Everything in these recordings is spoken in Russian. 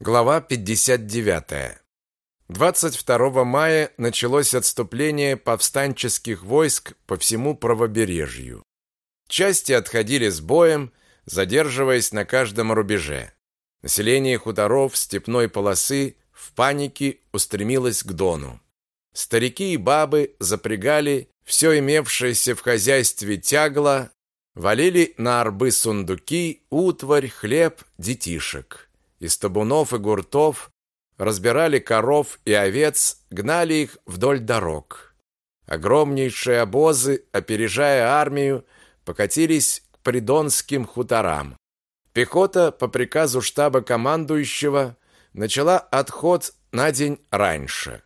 Глава 59. 22 мая началось отступление повстанческих войск по всему правобережью. Части отходили с боем, задерживаясь на каждом рубеже. Население хуторов степной полосы в панике устремилось к Дону. Старики и бабы запрягали все имевшееся в хозяйстве тягло, валили на арбы сундуки, утварь, хлеб, детишек. Из табунов и гуртов разбирали коров и овец, гнали их вдоль дорог. Огромнейшие обозы, опережая армию, покатились к придонским хуторам. Пехота по приказу штаба командующего начала отход на день раньше.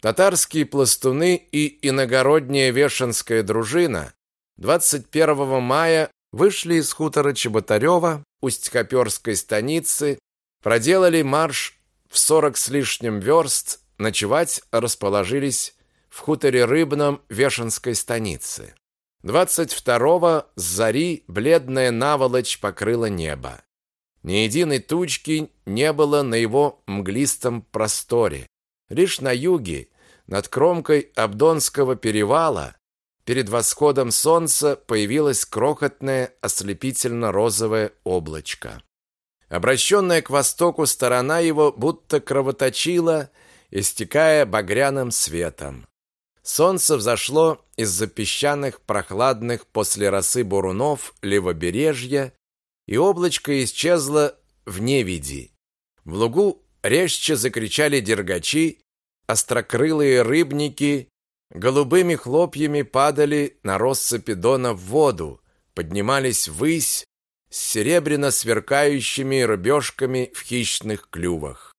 Татарские пластуны и иногородняя Вешенская дружина 21 мая вышли из хутора Чеботарева, Усть-Хоперской станицы Проделали марш в сорок с лишним верст, ночевать расположились в хуторе Рыбном Вешенской станицы. 22-го с зари бледная наволочь покрыла небо. Ни единой тучки не было на его мглистом просторе. Лишь на юге, над кромкой Абдонского перевала, перед восходом солнца появилось крохотное ослепительно-розовое облачко. Обращенная к востоку сторона его будто кровоточила, истекая багряным светом. Солнце взошло из-за песчаных прохладных после росы бурунов левобережья, и облачко исчезло в невиди. В лугу резче закричали дергачи, острокрылые рыбники голубыми хлопьями падали на россыпи дона в воду, поднимались ввысь, с серебряно сверкающими рыбешками в хищных клювах.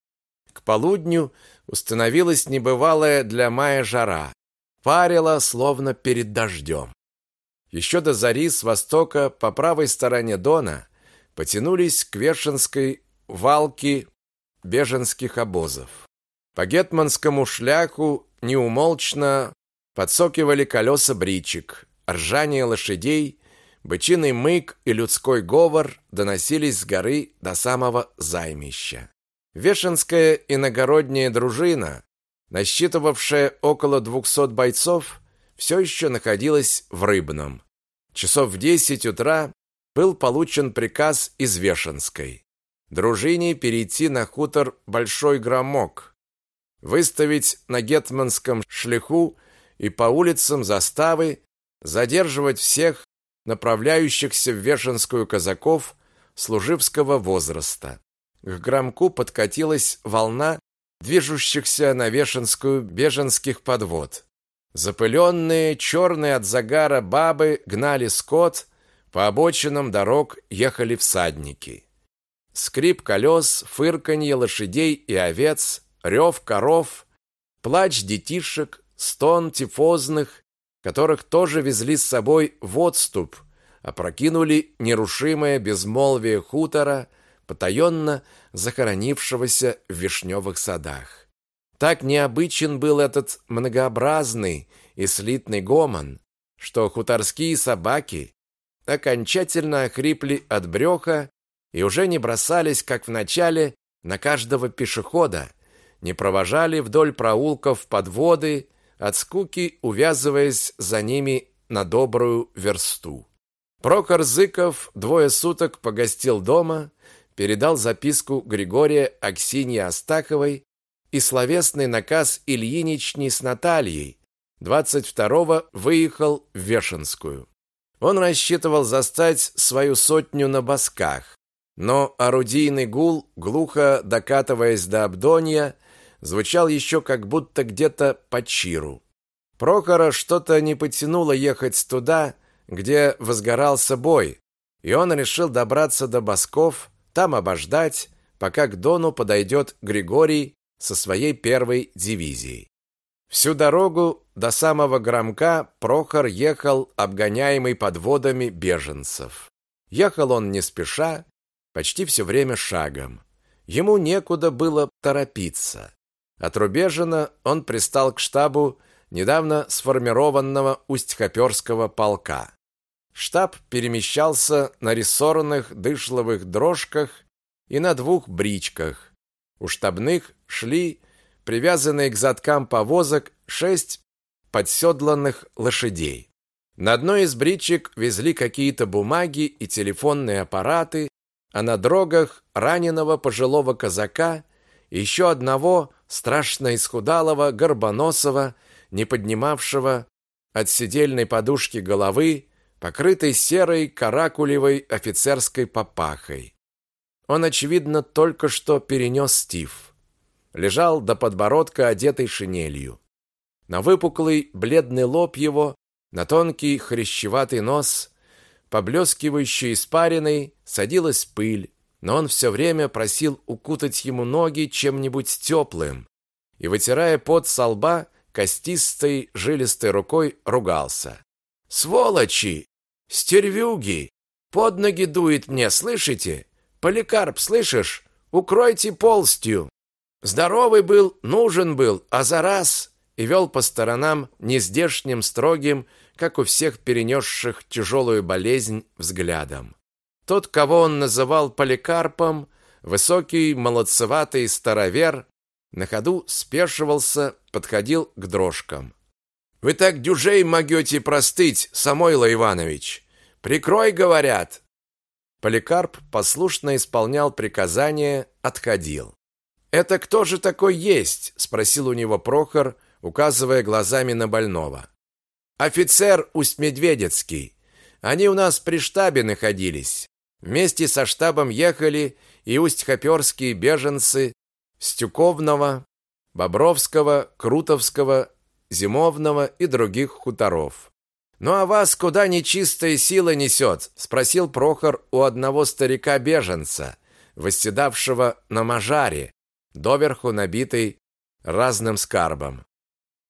К полудню установилась небывалая для мая жара. Парило, словно перед дождем. Еще до зари с востока по правой стороне Дона потянулись к Вершинской валке беженских обозов. По гетманскому шляху неумолчно подсокивали колеса бричек, ржание лошадей Бычиный мык и людской говор доносились с горы до самого займища. Вешенская иногородняя дружина, насчитывавшая около двухсот бойцов, все еще находилась в Рыбном. Часов в десять утра был получен приказ из Вешенской. Дружине перейти на хутор Большой Громок, выставить на гетманском шлиху и по улицам заставы задерживать всех, направляющихся в Вешенскую казаков служивского возраста. К Громку подкатилась волна движущихся на Вешенскую беженских подвод. Запыленные, черные от загара бабы гнали скот, по обочинам дорог ехали всадники. Скрип колес, фырканье лошадей и овец, рев коров, плач детишек, стон тифозных которых тоже везли с собой в отступ, опрокинули нерушимое безмолвие хутора, потаенно захоронившегося в вишневых садах. Так необычен был этот многообразный и слитный гомон, что хуторские собаки окончательно охрипли от бреха и уже не бросались, как в начале, на каждого пешехода, не провожали вдоль проулков подводы, от скуки увязываясь за ними на добрую версту. Прохор Зыков двое суток погостил дома, передал записку Григория Аксиньи Астаховой и словесный наказ Ильинични с Натальей. 22-го выехал в Вешенскую. Он рассчитывал застать свою сотню на босках, но орудийный гул, глухо докатываясь до Абдонья, звучал еще как будто где-то по Чиру. Прохора что-то не потянуло ехать туда, где возгорался бой, и он решил добраться до Босков, там обождать, пока к Дону подойдет Григорий со своей первой дивизией. Всю дорогу до самого Громка Прохор ехал, обгоняемый подводами беженцев. Ехал он не спеша, почти все время шагом. Ему некуда было торопиться. От Рубежина он пристал к штабу недавно сформированного Усть-Хоперского полка. Штаб перемещался на рессорных дышловых дрожках и на двух бричках. У штабных шли привязанные к задкам повозок шесть подседланных лошадей. На одной из бричек везли какие-то бумаги и телефонные аппараты, а на дрогах раненого пожилого казака и еще одного страшно исхудалого, горбоносого, не поднимавшего от седельной подушки головы, покрытой серой каракулевой офицерской папахой. Он, очевидно, только что перенес стиф. Лежал до подбородка, одетый шинелью. На выпуклый бледный лоб его, на тонкий хрящеватый нос, поблескивающий испариной, садилась пыль, но он все время просил укутать ему ноги чем-нибудь теплым и, вытирая пот со лба, костистой жилистой рукой ругался. «Сволочи! Стервюги! Под ноги дует мне, слышите? Поликарп, слышишь? Укройте полстью!» Здоровый был, нужен был, а за раз и вел по сторонам нездешним, строгим, как у всех перенесших тяжелую болезнь, взглядом. Тот, кого он называл Поликарпом, высокий, молодцеватый старовер, на ходу спешивался, подходил к дрожкам. «Вы так дюжей могете простыть, Самойло Иванович! Прикрой, говорят!» Поликарп послушно исполнял приказания, отходил. «Это кто же такой есть?» – спросил у него Прохор, указывая глазами на больного. «Офицер Усть-Медведецкий. Они у нас при штабе находились. Вместе со штабом ехали и усть-хоперские беженцы Стюковного, Бобровского, Крутовского, Зимовного и других хуторов. «Ну а вас куда нечистая сила несет?» – спросил Прохор у одного старика-беженца, восседавшего на мажаре, доверху набитый разным скарбом.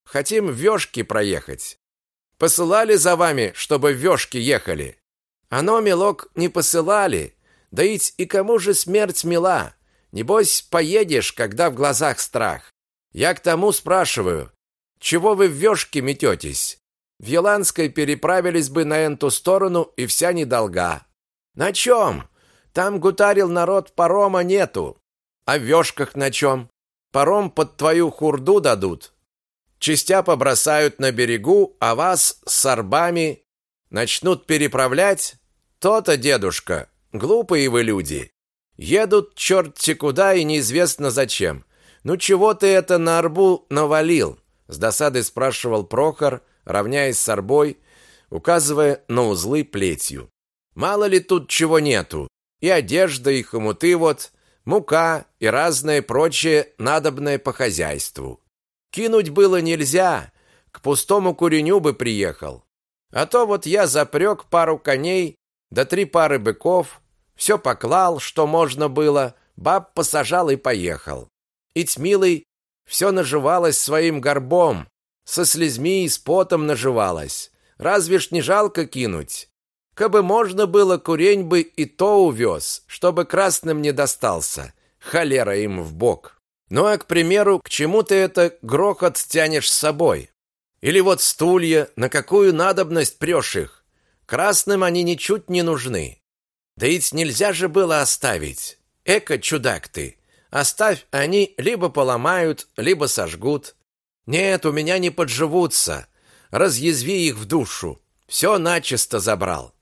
«Хотим в вёшки проехать. Посылали за вами, чтобы в вёшки ехали?» Оно, милок, не посылали. Да ведь и кому же смерть мила? Небось, поедешь, когда в глазах страх. Я к тому спрашиваю, чего вы в вёшке мететесь? В Еланской переправились бы на эту сторону, и вся недолга. На чем? Там гутарил народ, парома нету. А в вёшках на чем? Паром под твою хурду дадут. Частя побросают на берегу, а вас с арбами начнут переправлять. То-то, дедушка, глупые вы люди. Едут черти куда и неизвестно зачем. Ну чего ты это на арбу навалил? С досадой спрашивал Прохор, равняясь с арбой, указывая на узлы плетью. Мало ли тут чего нету. И одежда, и хомуты вот, мука и разное прочее надобное по хозяйству. Кинуть было нельзя, к пустому куреню бы приехал. А то вот я запрёг пару коней да три пары быков, все поклал, что можно было, баб посажал и поехал. И Тьмилый все наживалась своим горбом, со слезьми и с потом наживалась. Разве ж не жалко кинуть? Кабы можно было, курень бы и то увез, чтобы красным не достался. Холера им в бок. Ну а, к примеру, к чему ты это грохот тянешь с собой? Или вот стулья, на какую надобность прешь их? Красным они ничуть не нужны. Да ведь нельзя же было оставить. Эко чудак ты. Оставь, они либо поломают, либо сожгут. Нет, у меня не подживутся. Разъязви их в душу. Все начисто забрал.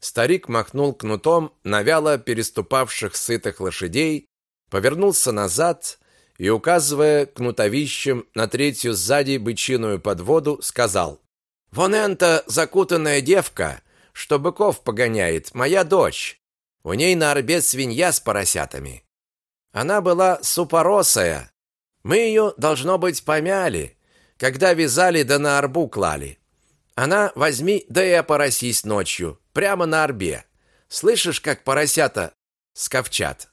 Старик махнул кнутом на вяло переступавших сытых лошадей, повернулся назад и, указывая кнутовищем на третью сзади бычиную подводу, сказал: "Вон эта закутанная девка что быков погоняет, моя дочь. У ней на орбе свинья с поросятами. Она была супоросая. Мы ее, должно быть, помяли, когда вязали да на орбу клали. Она возьми, да и опоросись ночью, прямо на орбе. Слышишь, как поросята сковчат?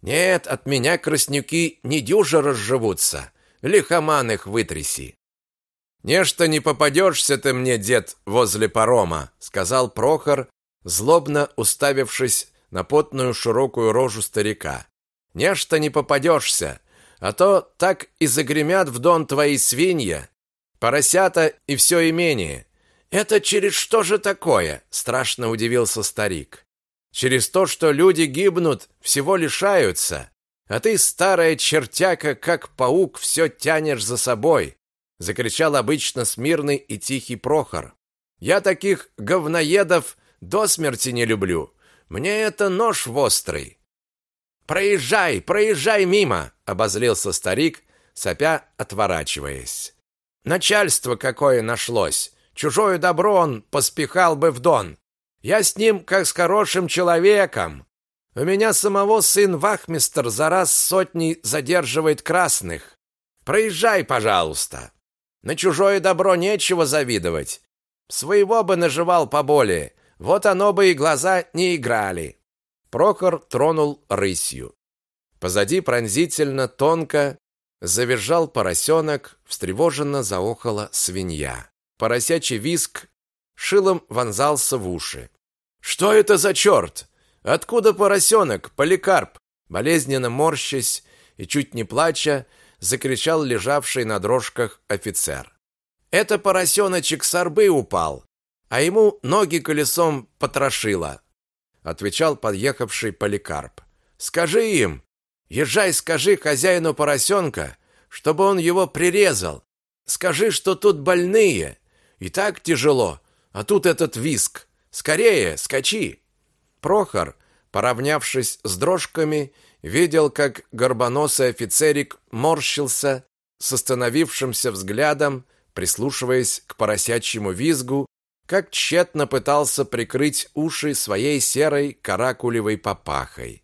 Нет, от меня краснюки не дюже разживутся. Лихоман их вытряси. «Нечто не попадешься ты мне, дед, возле парома», сказал Прохор, злобно уставившись на потную широкую рожу старика. «Нечто не попадешься, а то так и загремят в дон твои свинья, поросята и все имение». «Это через что же такое?» – страшно удивился старик. «Через то, что люди гибнут, всего лишаются. А ты, старая чертяка, как паук, все тянешь за собой, закричал обычно смирный и тихий Прохор. Я таких говноедов до смерти не люблю. Мне это нож вострый. Проезжай, проезжай мимо, обозлился старик, сопя отворачиваясь. Начальство какое нашлось. Чужое добро он поспехал бы в дон. Я с ним как с хорошим человеком. У меня самого сын вахмистр за раз сотни задерживает красных. Проезжай, пожалуйста. На чужое добро нечего завидовать. Своего бы наживал поболее. Вот оно бы и глаза не играли. Прохор тронул рысью. Позади пронзительно тонко завизжал поросенок, встревоженно заохала свинья. Поросячий виск шилом вонзался в уши. Что это за черт? Откуда поросенок, Поликарп? Болезненно морщась и чуть не плача, закричал лежавший на дрожках офицер. Это поросеночек с арбы упал, а ему ноги колесом потрошило, отвечал подъехавший Поликарп. Скажи им, езжай, скажи хозяину поросенка, чтобы он его прирезал. Скажи, что тут больные, и так тяжело, а тут этот виск. Скорее, скачи. Прохор, поравнявшись с дрожками, видел, как горбоносый офицерик морщился с остановившимся взглядом, прислушиваясь к поросячьему визгу, как тщетно пытался прикрыть уши своей серой каракулевой папахой.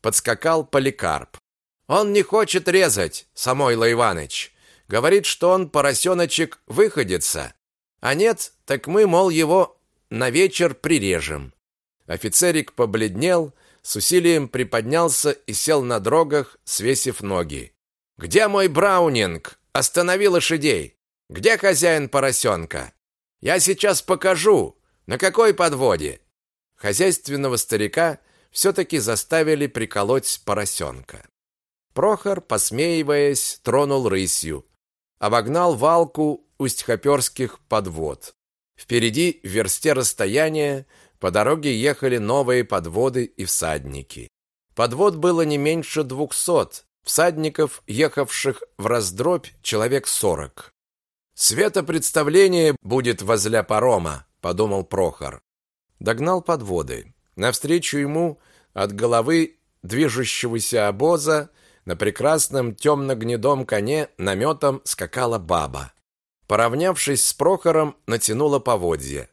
Подскакал Поликарп. Он не хочет резать, Самойло Иваныч. Говорит, что он поросеночек выходится. А нет, так мы, мол, его на вечер прирежем. Офицерик побледнел, с усилием приподнялся и сел на дрогах, свесив ноги. Где мой браунинг? Останови лошадей. Где хозяин поросенка? Я сейчас покажу. На какой подводе? Хозяйственного старика все таки заставили приколоть поросенка. Прохор, посмеиваясь, тронул рысью, обогнал валку усть-хоперских подвод. Впереди, в версте расстояния, по дороге ехали новые подводы и всадники. Подвод было не меньше двухсот, всадников, ехавших в раздробь, человек сорок. Светопредставление будет возле парома, подумал Прохор. Догнал подводы. Навстречу ему от головы движущегося обоза на прекрасном темно-гнедом коне наметом скакала баба. Поравнявшись с Прохором, натянула поводья.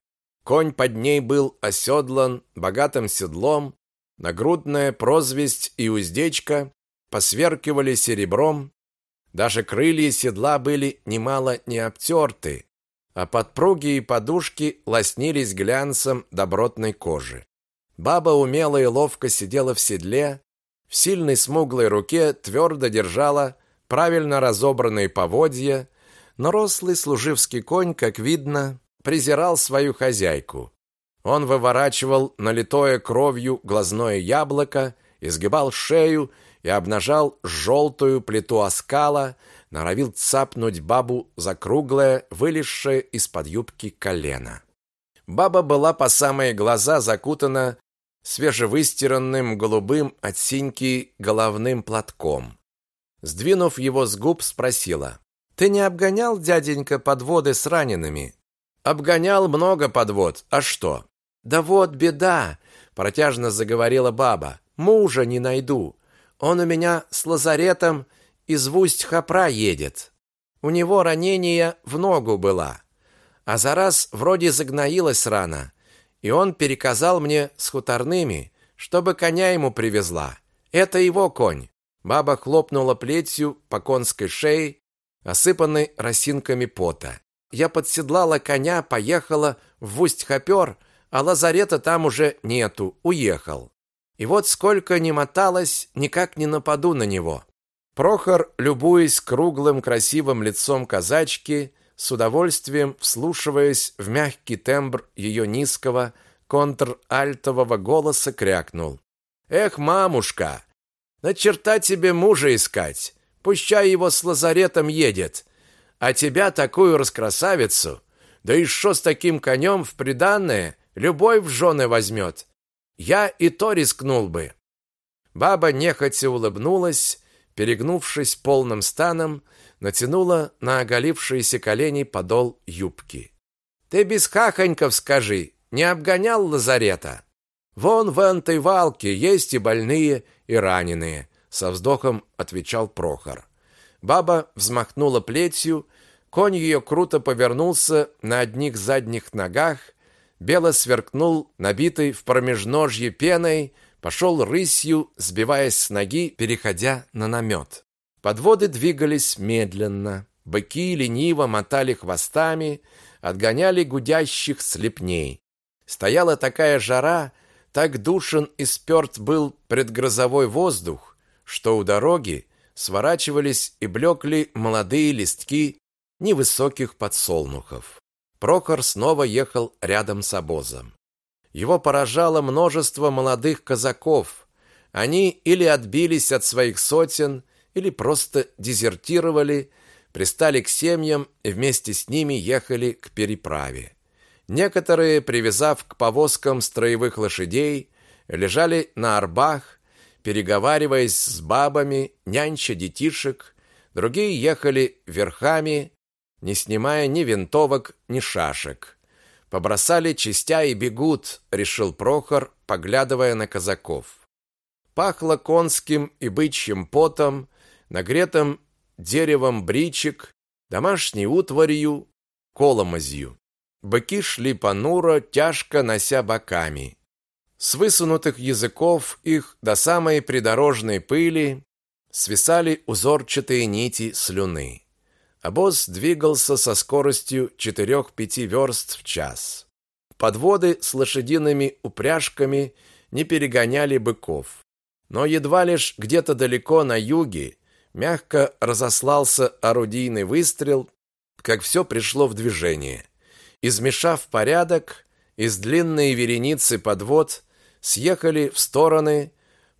Конь под ней был оседлан богатым седлом, нагрудная прозвесть и уздечка посверкивали серебром, даже крылья седла были немало не обтерты, а подпруги и подушки лоснились глянцем добротной кожи. Баба умело и ловко сидела в седле, в сильной смуглой руке твердо держала правильно разобранные поводья, но рослый служивский конь, как видно, презирал свою хозяйку. Он выворачивал налитое кровью глазное яблоко, изгибал шею и обнажал желтую плиту оскала, норовил цапнуть бабу за круглое, вылезшее из-под юбки колено. Баба была по самые глаза закутана свежевыстиранным голубым от синьки головным платком. Сдвинув его с губ, спросила: "Ты не обгонял дяденька подводы с ранеными?" "Обгонял много подвод. А что?" "Да вот беда", протяжно заговорила баба. "Мужа не найду. Он у меня с лазаретом из Вусть-Хапра едет. У него ранение в ногу было. А за раз вроде загноилась рана. И он переказал мне с хуторными, чтобы коня ему привезла. Это его конь. Баба хлопнула плетью по конской шее, осыпанной росинками пота. Я подседлала коня, поехала в Усть-Хопер, а лазарета там уже нету, уехал. И вот сколько ни моталась, никак не нападу на него. Прохор, любуясь круглым красивым лицом казачки, с удовольствием вслушиваясь в мягкий тембр ее низкого контральтового голоса, крякнул: "Эх, мамушка, на черта тебе мужа искать. Пущай его с лазаретом едет, а тебя такую раскрасавицу, да и что с таким конем в приданое любой в жены возьмет. Я и то рискнул бы. Баба нехотя улыбнулась, перегнувшись полным станом, натянула на оголившиеся колени подол юбки. Ты без хахоньков скажи, не обгонял лазарета? Вон в этой валке есть и больные, и раненые, со вздохом отвечал Прохор. Баба взмахнула плетью, конь ее круто повернулся на одних задних ногах, бело сверкнул набитый в промежножье пеной, пошел рысью, сбиваясь с ноги, переходя на намет. Подводы двигались медленно. Быки лениво мотали хвостами, отгоняли гудящих слепней. Стояла такая жара, так душен и сперт был предгрозовой воздух, что у дороги сворачивались и блекли молодые листки невысоких подсолнухов. Прохор снова ехал рядом с обозом. Его поражало множество молодых казаков. Они или отбились от своих сотен, или просто дезертировали, пристали к семьям и вместе с ними ехали к переправе. Некоторые, привязав к повозкам строевых лошадей, лежали на арбах, переговариваясь с бабами, нянча детишек, другие ехали верхами, не снимая ни винтовок, ни шашек. Побросали частя и бегут, решил Прохор, поглядывая на казаков. Пахло конским и бычьим потом, нагретым деревом бричек, домашней утварью, коломозью. Быки шли понуро, тяжко нося боками. С высунутых языков их до самой придорожной пыли свисали узорчатые нити слюны. Обоз двигался со скоростью 4-5 верст в час. Подводы с лошадиными упряжками не перегоняли быков. Но едва лишь где-то далеко на юге мягко разослался орудийный выстрел, как все пришло в движение. Измешав порядок, из длинной вереницы подвод съехали в стороны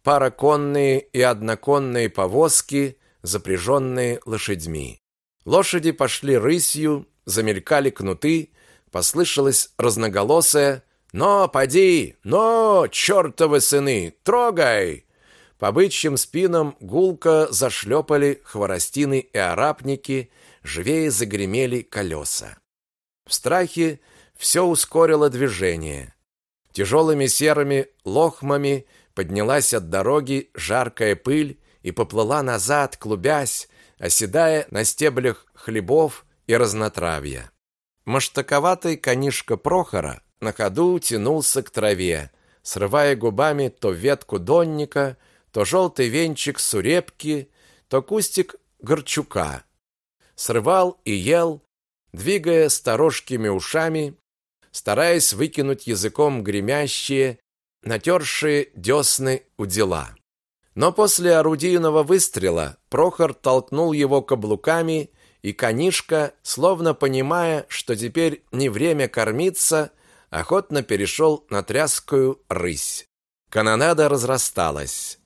параконные и одноконные повозки, запряженные лошадьми. Лошади пошли рысью, замелькали кнуты, послышалось разноголосое «Но, поди! Но, чертовы сыны! Трогай!» По бычьим спинам гулко зашлепали хворостины и арапники, живее загремели колеса. В страхе все ускорило движение. Тяжелыми серыми лохмами поднялась от дороги жаркая пыль и поплыла назад, клубясь, оседая на стеблях хлебов и разнотравья. Маштаковатый конишка Прохора на ходу тянулся к траве, срывая губами то ветку донника, то желтый венчик сурепки, то кустик горчука. Срывал и ел, двигая сторожкими ушами, стараясь выкинуть языком гремящие, натершие десны у дела. Но после орудийного выстрела Прохор толкнул его каблуками, и конишка, словно понимая, что теперь не время кормиться, охотно перешел на тряскую рысь. Канонада разрасталась.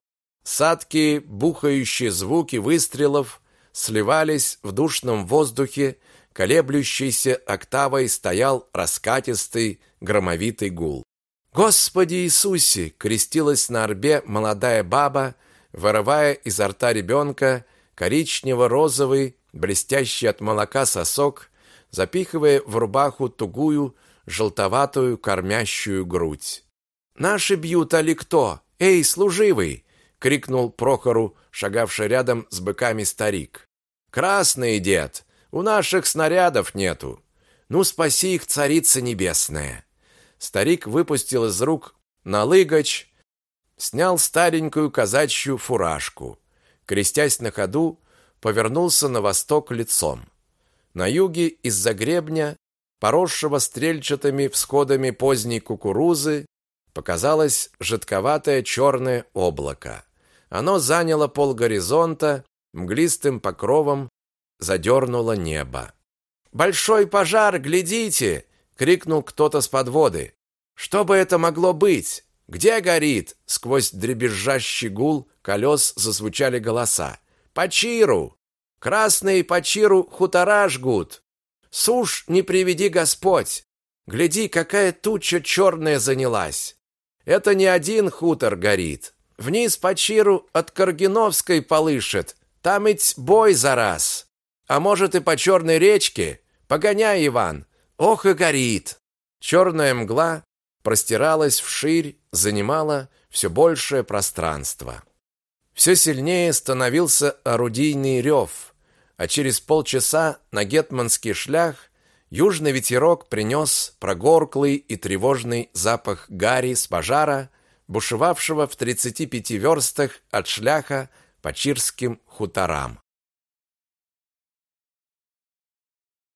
Садкие, бухающие звуки выстрелов сливались в душном воздухе, колеблющейся октавой стоял раскатистый громовитый гул. «Господи Иисусе!» — крестилась на орбе молодая баба, вырывая изо рта ребенка коричнево-розовый, блестящий от молока сосок, запихивая в рубаху тугую, желтоватую кормящую грудь. «Наши бьют, али кто? Эй, служивый!» крикнул Прохору, шагавший рядом с быками старик. Красный дед, у наших снарядов нету. Ну спаси их, царица небесная. Старик выпустил из рук налыгач, снял старенькую казачью фуражку, крестясь на ходу, повернулся на восток лицом. На юге из-за гребня, поросшего стрельчатыми всходами поздней кукурузы, показалось жидковатое черное облако. Оно заняло полгоризонта, мглистым покровом задернуло небо. «Большой пожар, глядите!» — крикнул кто-то с подводы. «Что бы это могло быть? Где горит?» Сквозь дребезжащий гул колес зазвучали голоса. «По Чиру! Красные по Чиру хутора жгут! Сушь не приведи Господь! Гляди, какая туча черная занялась! Это не один хутор горит, Вниз по Чиру от Каргиновской полышет. Там ведь бой за раз. А может и по Черной речке. Погоняй, Иван. Ох и горит. Черная мгла простиралась вширь, занимала все большее пространство. Все сильнее становился орудийный рев, а через полчаса на гетманский шлях южный ветерок принес прогорклый и тревожный запах гари с пожара, бушевавшего в 35 верстах от шляха по чирским хуторам.